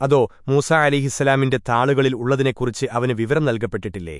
അതോ മൂസ അലിഹിസ്സലാമിന്റെ താളുകളിൽ ഉള്ളതിനെക്കുറിച്ച് അവന് വിവരം നൽകപ്പെട്ടിട്ടില്ലേ?